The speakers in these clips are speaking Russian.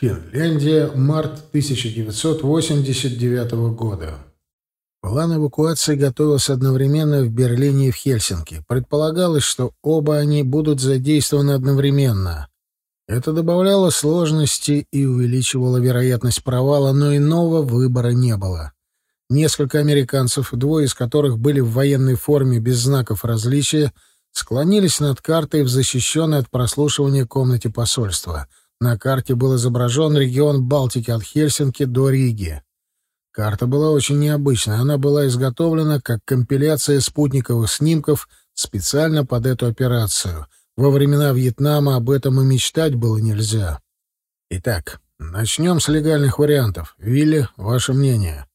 Финляндия, март 1989 года. План эвакуации готовился одновременно в Берлине и в Хельсинки. Предполагалось, что оба они будут задействованы одновременно. Это добавляло сложности и увеличивало вероятность провала, но иного выбора не было. Несколько американцев, двое из которых были в военной форме без знаков различия, склонились над картой в защищенной от прослушивания комнате посольства — на карте был изображен регион Балтики от Хельсинки до Риги. Карта была очень необычная. Она была изготовлена как компиляция спутниковых снимков специально под эту операцию. Во времена Вьетнама об этом и мечтать было нельзя. Итак, начнем с легальных вариантов. Вилли, ваше мнение?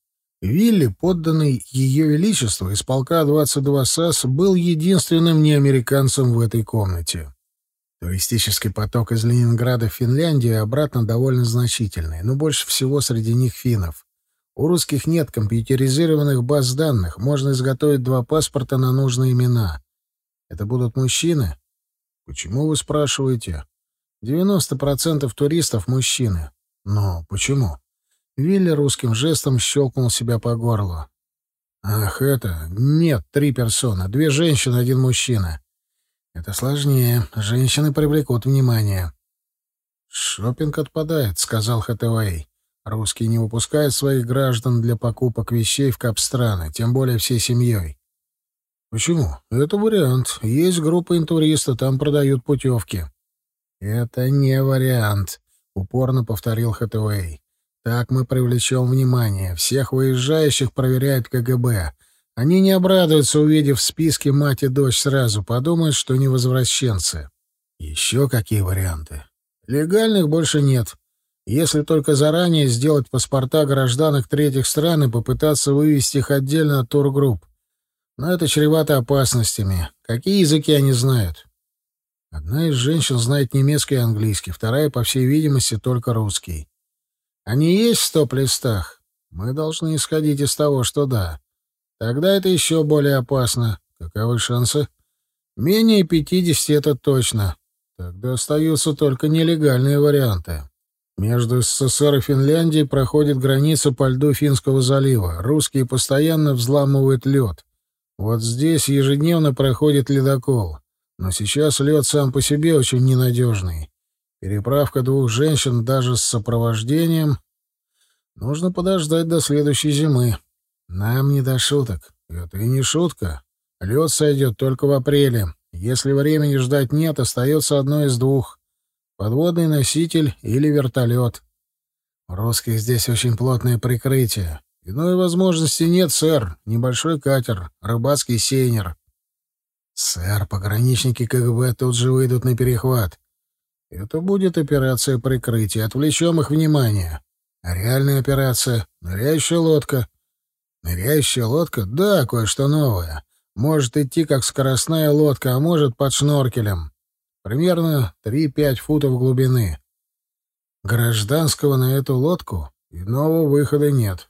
Вилли, подданный Ее Величеству из полка 22 САС, был единственным неамериканцем в этой комнате. Туристический поток из Ленинграда в Финляндию и обратно довольно значительный, но больше всего среди них финнов. У русских нет компьютеризированных баз данных, можно изготовить два паспорта на нужные имена. Это будут мужчины? Почему вы спрашиваете? 90% туристов — мужчины. Но почему? Вилли русским жестом щелкнул себя по горлу. «Ах, это... Нет, три персоны. Две женщины, один мужчина. Это сложнее. Женщины привлекут внимание. Шопинг отпадает, сказал Хатавей. Русские не выпускают своих граждан для покупок вещей в капстраны, тем более всей семьей. Почему? Это вариант. Есть группа интуристов, там продают путевки. Это не вариант, упорно повторил Хатавей. Так мы привлечем внимание. Всех выезжающих проверяет КГБ. Они не обрадуются, увидев в списке мать и дочь сразу, подумают, что не возвращенцы. Еще какие варианты? Легальных больше нет. Если только заранее сделать паспорта гражданок третьих стран и попытаться вывести их отдельно от тургрупп. Но это чревато опасностями. Какие языки они знают? Одна из женщин знает немецкий и английский, вторая, по всей видимости, только русский. Они есть в стоп-листах? Мы должны исходить из того, что да. Тогда это еще более опасно. Каковы шансы? Менее 50 это точно. Тогда остаются только нелегальные варианты. Между СССР и Финляндией проходит граница по льду Финского залива. Русские постоянно взламывают лед. Вот здесь ежедневно проходит ледокол. Но сейчас лед сам по себе очень ненадежный. Переправка двух женщин даже с сопровождением... Нужно подождать до следующей зимы. Нам не до шуток. Это и не шутка. Лед сойдет только в апреле. Если времени ждать нет, остается одно из двух. Подводный носитель или вертолет. У русских здесь очень плотное прикрытие. Иной возможности нет, сэр. Небольшой катер, рыбацкий сейнер. Сэр, пограничники КГБ тут же выйдут на перехват. Это будет операция прикрытия. Отвлечем их внимание. реальная операция. Ныряющая лодка. Ныряющая лодка? Да, кое-что новое. Может идти как скоростная лодка, а может под шноркелем. Примерно 3-5 футов глубины. Гражданского на эту лодку иного выхода нет.